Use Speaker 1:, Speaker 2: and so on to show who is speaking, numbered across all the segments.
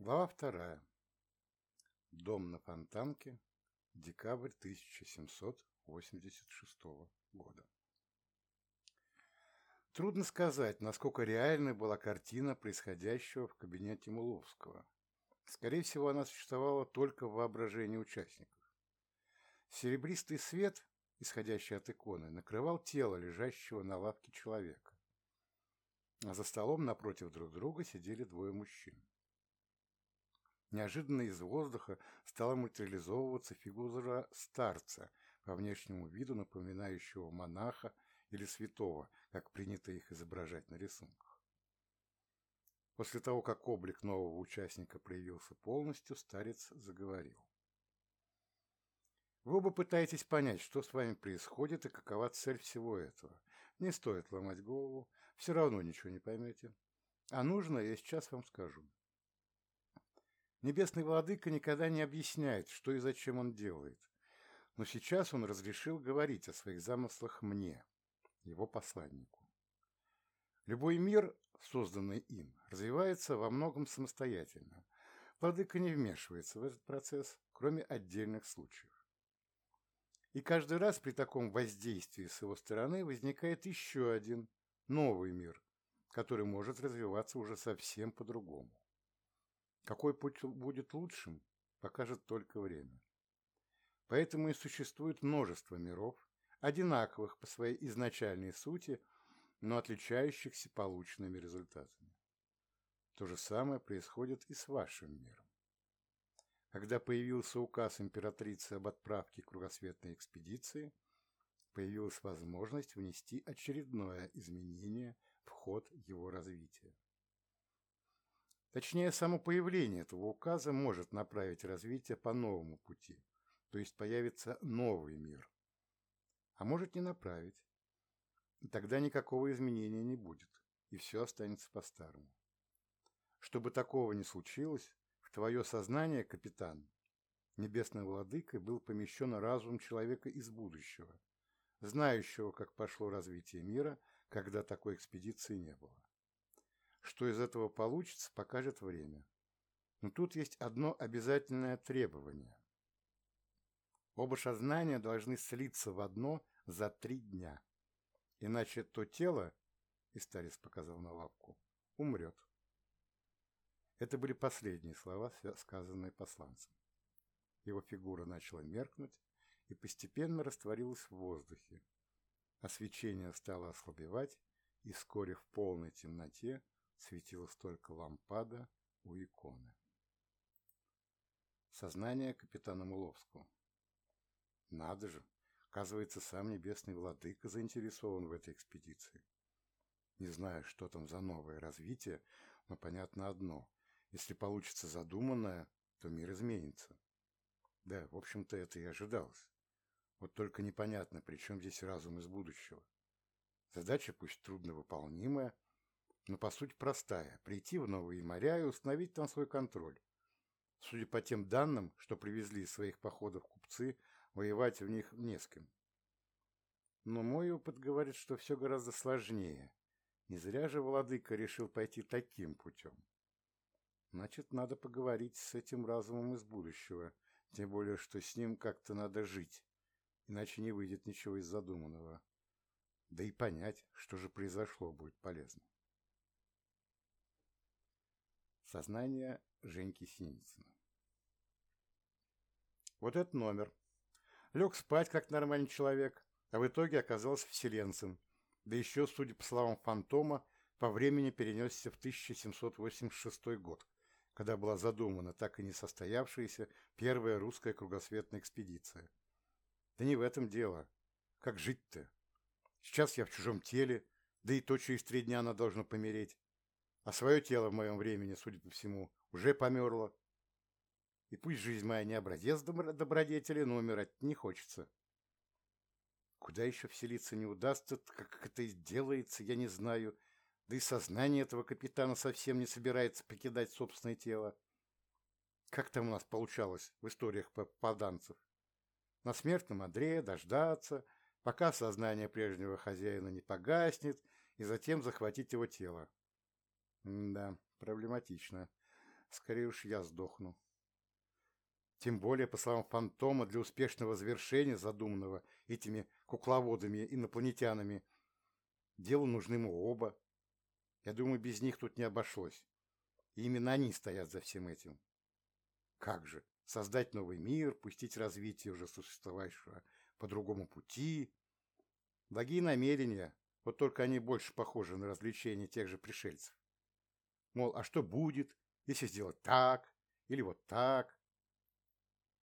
Speaker 1: Глава вторая. Дом на Фонтанке. Декабрь 1786 года. Трудно сказать, насколько реальной была картина происходящего в кабинете Муловского. Скорее всего, она существовала только в воображении участников. Серебристый свет, исходящий от иконы, накрывал тело лежащего на лавке человека. А за столом напротив друг друга сидели двое мужчин. Неожиданно из воздуха стала материализовываться фигура старца, по внешнему виду напоминающего монаха или святого, как принято их изображать на рисунках. После того, как облик нового участника проявился полностью, старец заговорил. Вы оба пытаетесь понять, что с вами происходит и какова цель всего этого. Не стоит ломать голову, все равно ничего не поймете. А нужно, я сейчас вам скажу. Небесный владыка никогда не объясняет, что и зачем он делает. Но сейчас он разрешил говорить о своих замыслах мне, его посланнику. Любой мир, созданный им, развивается во многом самостоятельно. Владыка не вмешивается в этот процесс, кроме отдельных случаев. И каждый раз при таком воздействии с его стороны возникает еще один, новый мир, который может развиваться уже совсем по-другому. Какой путь будет лучшим, покажет только время. Поэтому и существует множество миров, одинаковых по своей изначальной сути, но отличающихся полученными результатами. То же самое происходит и с вашим миром. Когда появился указ императрицы об отправке кругосветной экспедиции, появилась возможность внести очередное изменение в ход его развития. Точнее, само появление этого указа может направить развитие по новому пути, то есть появится новый мир. А может не направить. И тогда никакого изменения не будет, и все останется по-старому. Чтобы такого не случилось, в твое сознание, капитан, небесный владыка был помещен разум человека из будущего, знающего, как пошло развитие мира, когда такой экспедиции не было. Что из этого получится, покажет время. Но тут есть одно обязательное требование. Оба сознания должны слиться в одно за три дня. Иначе то тело, и старец показал на лапку, умрет. Это были последние слова, сказанные посланцем. Его фигура начала меркнуть и постепенно растворилась в воздухе. Освещение стало ослабевать, и вскоре в полной темноте светилась только лампада у иконы. Сознание капитана Муловского. Надо же, оказывается, сам небесный владыка заинтересован в этой экспедиции. Не знаю, что там за новое развитие, но понятно одно. Если получится задуманное, то мир изменится. Да, в общем-то, это и ожидалось. Вот только непонятно, при чем здесь разум из будущего. Задача пусть трудновыполнимая, но по сути простая – прийти в новые моря и установить там свой контроль. Судя по тем данным, что привезли из своих походов купцы, воевать в них не с кем. Но мой опыт говорит, что все гораздо сложнее. Не зря же владыка решил пойти таким путем. Значит, надо поговорить с этим разумом из будущего, тем более, что с ним как-то надо жить, иначе не выйдет ничего из задуманного. Да и понять, что же произошло, будет полезно. Сознание Женьки Синицына. Вот этот номер. Лег спать, как нормальный человек, а в итоге оказался вселенцем, да еще, судя по словам фантома, по времени перенесся в 1786 год, когда была задумана так и не состоявшаяся первая русская кругосветная экспедиция. Да не в этом дело. Как жить-то? Сейчас я в чужом теле, да и то через три дня она должна помереть а свое тело в моем времени, судя по всему, уже померло. И пусть жизнь моя не образец добродетели, но умирать не хочется. Куда еще вселиться не удастся, как это делается, я не знаю. Да и сознание этого капитана совсем не собирается покидать собственное тело. Как там у нас получалось в историях попаданцев? На смертном Андрея дождаться, пока сознание прежнего хозяина не погаснет, и затем захватить его тело. Да, проблематично. скорее уж я сдохну. Тем более, по словам Фантома, для успешного завершения задуманного этими кукловодами-инопланетянами делу нужны мы оба. Я думаю, без них тут не обошлось. И именно они стоят за всем этим. Как же? Создать новый мир, пустить развитие уже существующего по другому пути. Благие намерения, вот только они больше похожи на развлечения тех же пришельцев. Мол, а что будет, если сделать так или вот так?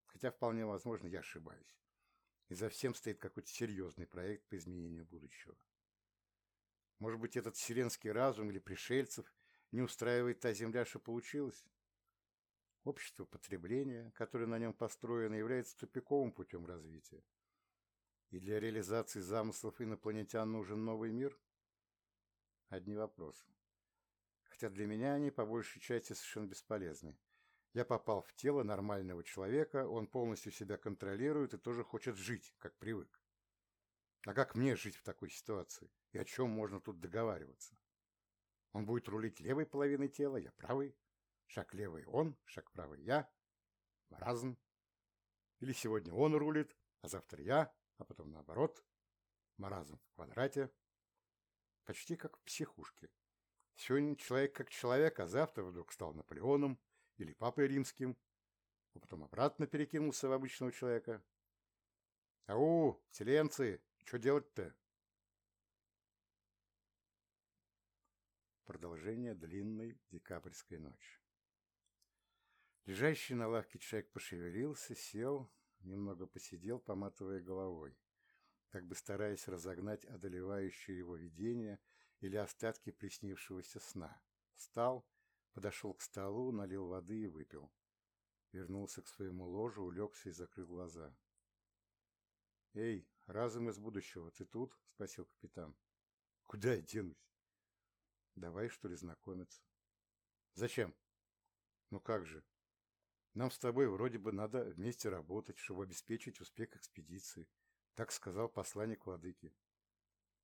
Speaker 1: Хотя вполне возможно, я ошибаюсь. И за всем стоит какой-то серьезный проект по изменению будущего. Может быть, этот вселенский разум или пришельцев не устраивает та земля, что получилось? Общество потребления, которое на нем построено, является тупиковым путем развития. И для реализации замыслов инопланетян нужен новый мир? Одни вопросы. Хотя для меня они по большей части совершенно бесполезны. Я попал в тело нормального человека, он полностью себя контролирует и тоже хочет жить, как привык. А как мне жить в такой ситуации? И о чем можно тут договариваться? Он будет рулить левой половиной тела, я правый. Шаг левый он, шаг правый я. Маразм. Или сегодня он рулит, а завтра я, а потом наоборот. Маразм в квадрате. Почти как в психушке. Сегодня человек как человек, а завтра вдруг стал Наполеоном, или папой римским, а потом обратно перекинулся в обычного человека. «Ау, вселенцы, что делать-то?» Продолжение длинной декабрьской ночи. Лежащий на лавке человек пошевелился, сел, немного посидел, поматывая головой, как бы стараясь разогнать одолевающее его видение или остатки приснившегося сна. Встал Подошел к столу, налил воды и выпил. Вернулся к своему ложу, улегся и закрыл глаза. «Эй, разум из будущего, ты тут?» — спросил капитан. «Куда я денусь?» «Давай, что ли, знакомиться». «Зачем?» «Ну как же? Нам с тобой вроде бы надо вместе работать, чтобы обеспечить успех экспедиции», — так сказал посланник владыки.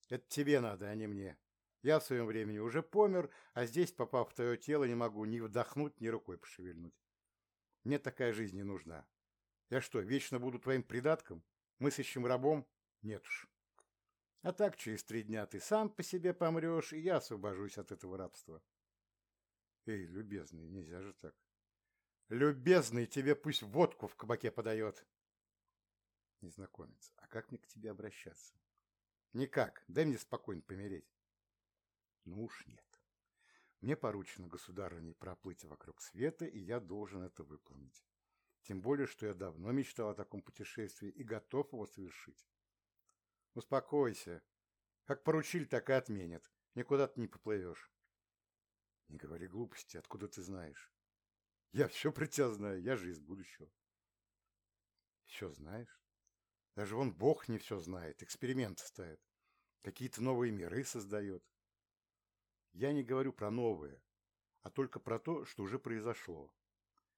Speaker 1: «Это тебе надо, а не мне», я в своем времени уже помер, а здесь, попав в твое тело, не могу ни вдохнуть, ни рукой пошевельнуть. Мне такая жизнь не нужна. Я что, вечно буду твоим придатком? Мыслящим рабом? Нет уж. А так, через три дня ты сам по себе помрешь, и я освобожусь от этого рабства. Эй, любезный, нельзя же так. Любезный, тебе пусть водку в кабаке подает. Незнакомец, а как мне к тебе обращаться? Никак, дай мне спокойно помереть. Ну уж нет. Мне поручено государыней проплыть вокруг света, и я должен это выполнить. Тем более, что я давно мечтал о таком путешествии и готов его совершить. Успокойся. Как поручили, так и отменят. Никуда ты не поплывешь. Не говори глупости, откуда ты знаешь? Я все про тебя знаю, я же из будущего. Все знаешь? Даже вон Бог не все знает, эксперименты ставит. Какие-то новые миры создает. Я не говорю про новое, а только про то, что уже произошло.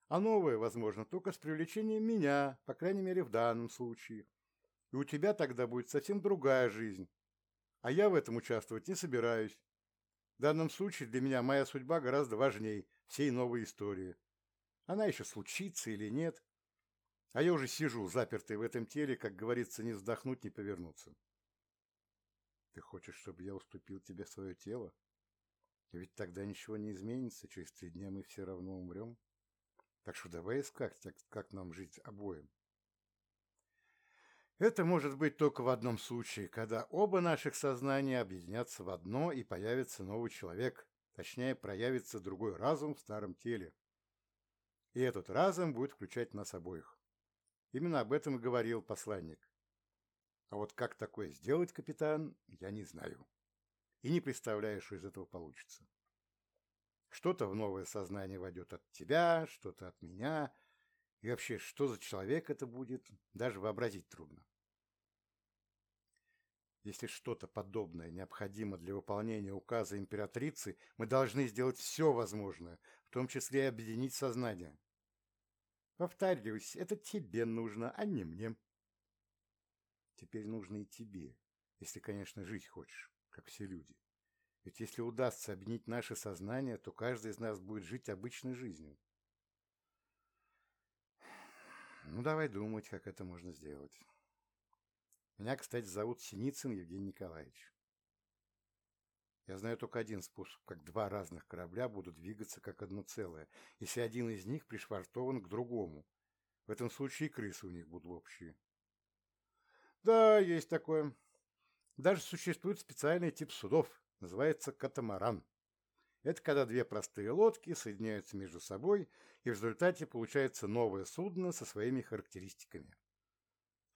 Speaker 1: А новое, возможно, только с привлечением меня, по крайней мере, в данном случае. И у тебя тогда будет совсем другая жизнь. А я в этом участвовать не собираюсь. В данном случае для меня моя судьба гораздо важнее всей новой истории. Она еще случится или нет. А я уже сижу, запертый в этом теле, как говорится, не вздохнуть, не повернуться. Ты хочешь, чтобы я уступил тебе свое тело? Ведь тогда ничего не изменится, через три дня мы все равно умрем. Так что давай искать, как нам жить обоим. Это может быть только в одном случае, когда оба наших сознания объединятся в одно и появится новый человек, точнее, проявится другой разум в старом теле. И этот разум будет включать нас обоих. Именно об этом и говорил посланник. А вот как такое сделать, капитан, я не знаю и не представляешь, что из этого получится. Что-то в новое сознание войдет от тебя, что-то от меня, и вообще, что за человек это будет, даже вообразить трудно. Если что-то подобное необходимо для выполнения указа императрицы, мы должны сделать все возможное, в том числе и объединить сознание. Повторюсь, это тебе нужно, а не мне. Теперь нужно и тебе, если, конечно, жить хочешь как все люди. Ведь если удастся объединить наше сознание, то каждый из нас будет жить обычной жизнью. Ну, давай думать, как это можно сделать. Меня, кстати, зовут Синицын Евгений Николаевич. Я знаю только один способ, как два разных корабля будут двигаться как одно целое, если один из них пришвартован к другому. В этом случае крысы у них будут общие. Да, есть такое, даже существует специальный тип судов, называется катамаран. Это когда две простые лодки соединяются между собой, и в результате получается новое судно со своими характеристиками.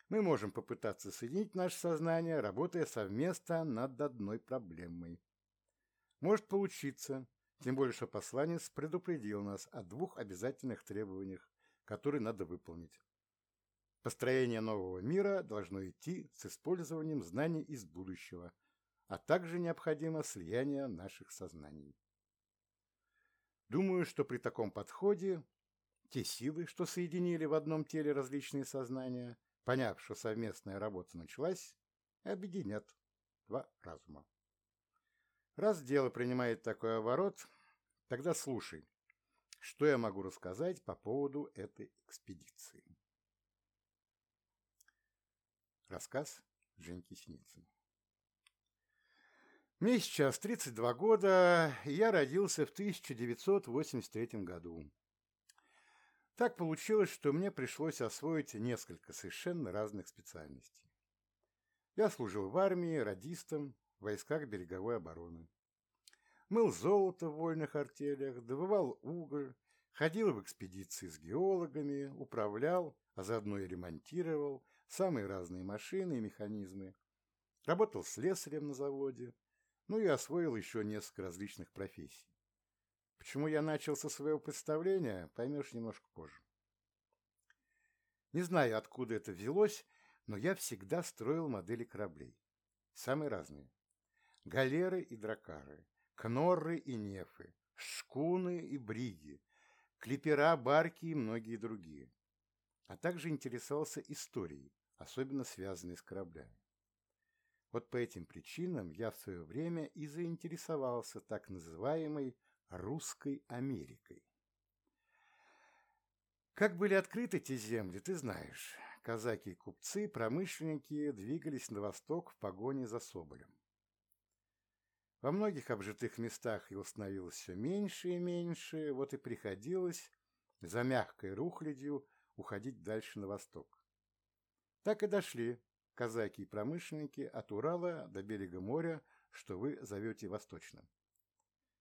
Speaker 1: Мы можем попытаться соединить наше сознание, работая совместно над одной проблемой. Может получиться, тем более, что посланец предупредил нас о двух обязательных требованиях, которые надо выполнить. Построение нового мира должно идти с использованием знаний из будущего, а также необходимо слияние наших сознаний. Думаю, что при таком подходе те силы, что соединили в одном теле различные сознания, поняв, что совместная работа началась, объединят два разума. Раз дело принимает такой оборот, тогда слушай, что я могу рассказать по поводу этой экспедиции. Рассказ Женьки Синицын. Мне сейчас 32 года, и я родился в 1983 году. Так получилось, что мне пришлось освоить несколько совершенно разных специальностей. Я служил в армии, радистом, в войсках береговой обороны. Мыл золото в вольных артелях, добывал уголь, ходил в экспедиции с геологами, управлял, а заодно и ремонтировал – самые разные машины и механизмы, работал слесарем на заводе, ну и освоил еще несколько различных профессий. Почему я начал со своего представления, поймешь немножко позже. Не знаю, откуда это взялось, но я всегда строил модели кораблей. Самые разные. Галеры и дракары, кнорры и нефы, шкуны и бриги, клипера, барки и многие другие а также интересовался историей, особенно связанной с кораблями. Вот по этим причинам я в свое время и заинтересовался так называемой «русской Америкой». Как были открыты эти земли, ты знаешь. Казаки и купцы, промышленники двигались на восток в погоне за Соболем. Во многих обжитых местах его становилось все меньше и меньше, вот и приходилось за мягкой рухлядью уходить дальше на восток. Так и дошли казаки и промышленники от Урала до берега моря, что вы зовете Восточным.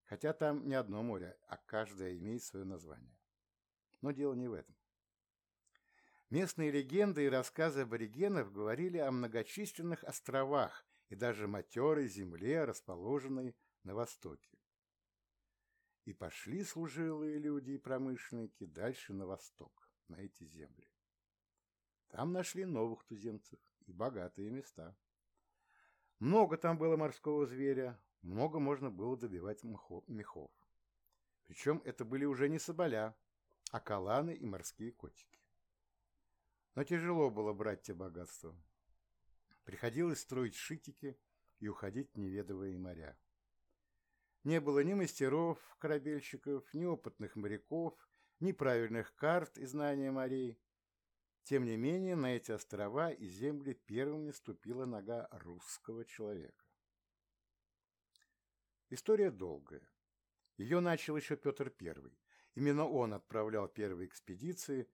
Speaker 1: Хотя там не одно море, а каждое имеет свое название. Но дело не в этом. Местные легенды и рассказы аборигенов говорили о многочисленных островах и даже матерой земле, расположенной на востоке. И пошли служилые люди и промышленники дальше на восток на эти земли. Там нашли новых туземцев и богатые места. Много там было морского зверя, много можно было добивать мехов. Причем это были уже не соболя, а каланы и морские котики. Но тяжело было брать те богатства. Приходилось строить шитики и уходить в неведовые моря. Не было ни мастеров, корабельщиков, ни опытных моряков, ни правильных карт и знания морей. Тем не менее, на эти острова и земли первыми ступила нога русского человека. История долгая. Ее начал еще Петр I. Именно он отправлял первые экспедиции,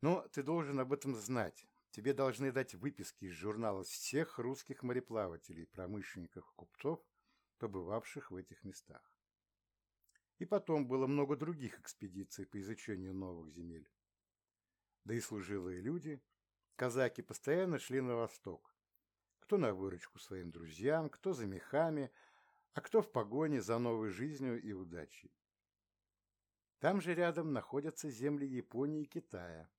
Speaker 1: но ты должен об этом знать. Тебе должны дать выписки из журнала всех русских мореплавателей, промышленников и купцов, побывавших в этих местах. И потом было много других экспедиций по изучению новых земель. Да и служилые люди, казаки, постоянно шли на восток. Кто на выручку своим друзьям, кто за мехами, а кто в погоне за новой жизнью и удачей. Там же рядом находятся земли Японии и Китая.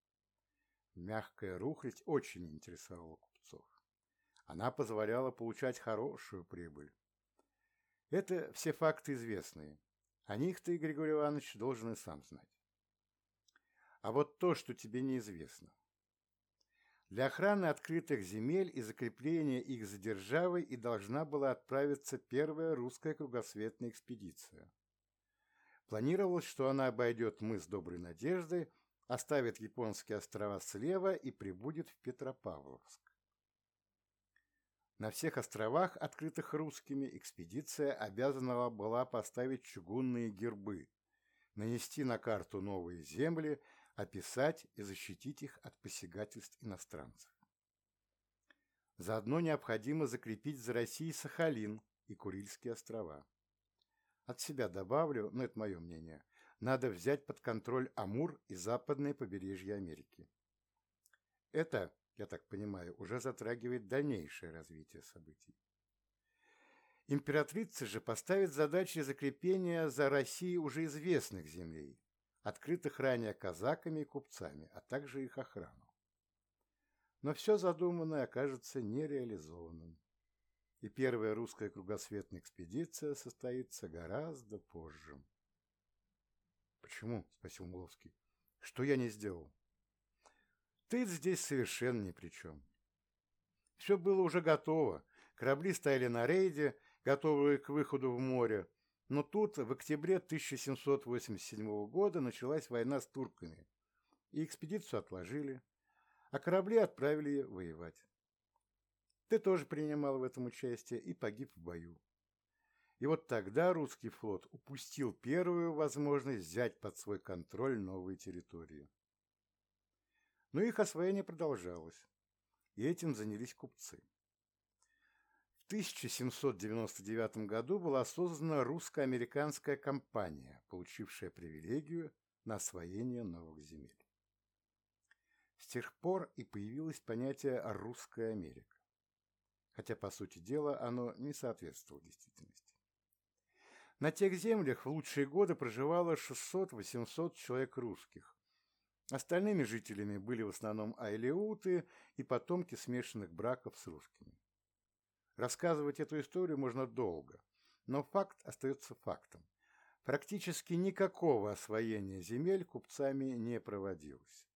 Speaker 1: Мягкая рухлядь очень интересовала купцов. Она позволяла получать хорошую прибыль. Это все факты известные. О них ты, Григорий Иванович, должен и сам знать. А вот то, что тебе неизвестно. Для охраны открытых земель и закрепления их за державой и должна была отправиться первая русская кругосветная экспедиция. Планировалось, что она обойдет мыс Доброй Надежды, оставит японские острова слева и прибудет в Петропавловск. На всех островах, открытых русскими, экспедиция обязана была поставить чугунные гербы, нанести на карту новые земли, описать и защитить их от посягательств иностранцев. Заодно необходимо закрепить за Россией Сахалин и Курильские острова. От себя добавлю, но это мое мнение, надо взять под контроль Амур и западное побережье Америки. Это, я так понимаю, уже затрагивает дальнейшее развитие событий. Императрица же поставит задачи закрепления за Россией уже известных землей, открытых ранее казаками и купцами, а также их охрану. Но все задуманное окажется нереализованным, и первая русская кругосветная экспедиция состоится гораздо позже. «Почему?» – спросил Муловский. «Что я не сделал?» «Ты здесь совершенно ни при чем. Все было уже готово, корабли стояли на рейде, готовые к выходу в море, но тут, в октябре 1787 года, началась война с турками, и экспедицию отложили, а корабли отправили воевать. Ты тоже принимал в этом участие и погиб в бою. И вот тогда русский флот упустил первую возможность взять под свой контроль новые территории. Но их освоение продолжалось, и этим занялись купцы. В 1799 году была создана русско-американская компания, получившая привилегию на освоение новых земель. С тех пор и появилось понятие «русская Америка», хотя, по сути дела, оно не соответствовало действительности. На тех землях в лучшие годы проживало 600-800 человек русских. Остальными жителями были в основном айлеуты и потомки смешанных браков с русскими. Рассказывать эту историю можно долго, но факт остается фактом. Практически никакого освоения земель купцами не проводилось.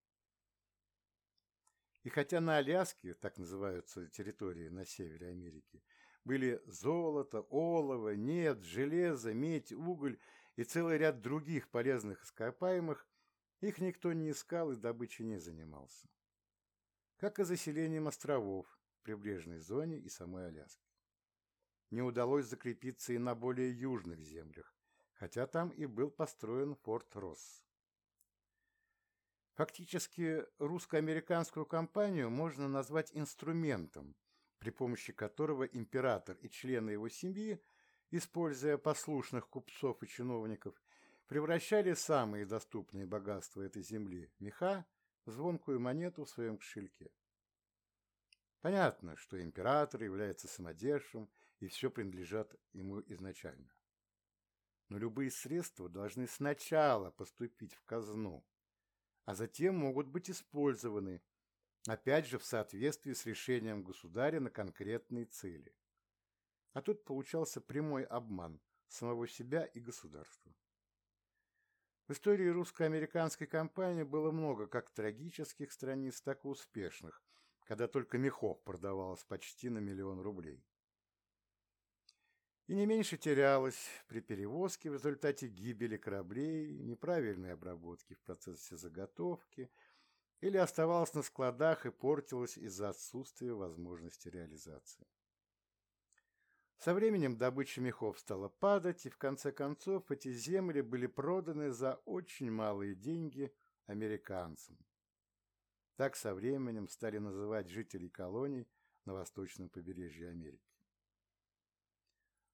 Speaker 1: И хотя на Аляске, так называются территории на севере Америки, были золото, олово, нефть, железо, медь, уголь и целый ряд других полезных ископаемых, их никто не искал и добычей не занимался. Как и заселением островов, прибрежной зоне и самой Аляске. Не удалось закрепиться и на более южных землях, хотя там и был построен форт Росс. Фактически русско-американскую кампанию можно назвать инструментом, при помощи которого император и члены его семьи, используя послушных купцов и чиновников, превращали самые доступные богатства этой земли – меха, в звонкую монету в своем кошельке. Понятно, что император является самодержцем, и все принадлежат ему изначально. Но любые средства должны сначала поступить в казну, а затем могут быть использованы, опять же в соответствии с решением государя на конкретные цели. А тут получался прямой обман самого себя и государства. В истории русско-американской кампании было много как трагических страниц, так и успешных, когда только мехов продавалось почти на миллион рублей. И не меньше терялось при перевозке в результате гибели кораблей, неправильной обработки в процессе заготовки или оставалось на складах и портилось из-за отсутствия возможности реализации. Со временем добыча мехов стала падать, и в конце концов эти земли были проданы за очень малые деньги американцам. Так со временем стали называть жителей колоний на восточном побережье Америки.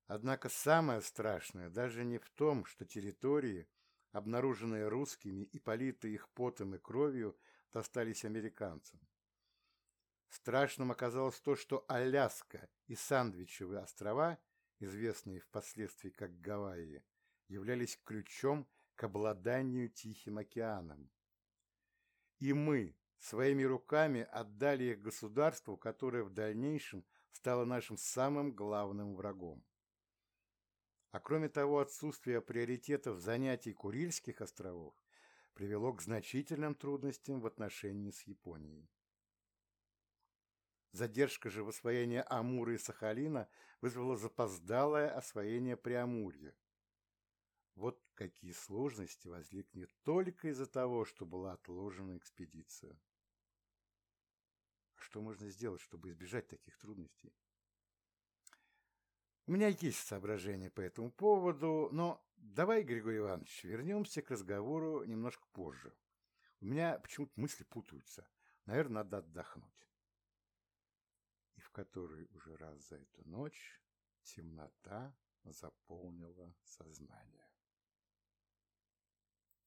Speaker 1: Однако самое страшное даже не в том, что территории, обнаруженные русскими и политые их потом и кровью, достались американцам. Страшным оказалось то, что Аляска и Сандвичевые острова, известные впоследствии как Гавайи, являлись ключом к обладанию Тихим океаном. И мы, своими руками отдали их государству, которое в дальнейшем стало нашим самым главным врагом. А кроме того, отсутствие приоритетов занятий Курильских островов привело к значительным трудностям в отношении с Японией. Задержка же в освоении Амура и Сахалина вызвала запоздалое освоение Преамурья. Вот какие сложности возникли только из-за того, что была отложена экспедиция. Что можно сделать, чтобы избежать таких трудностей? У меня есть соображения по этому поводу, но давай, Григорий Иванович, вернемся к разговору немножко позже. У меня почему-то мысли путаются. Наверное, надо отдохнуть. И в который уже раз за эту ночь темнота заполнила сознание.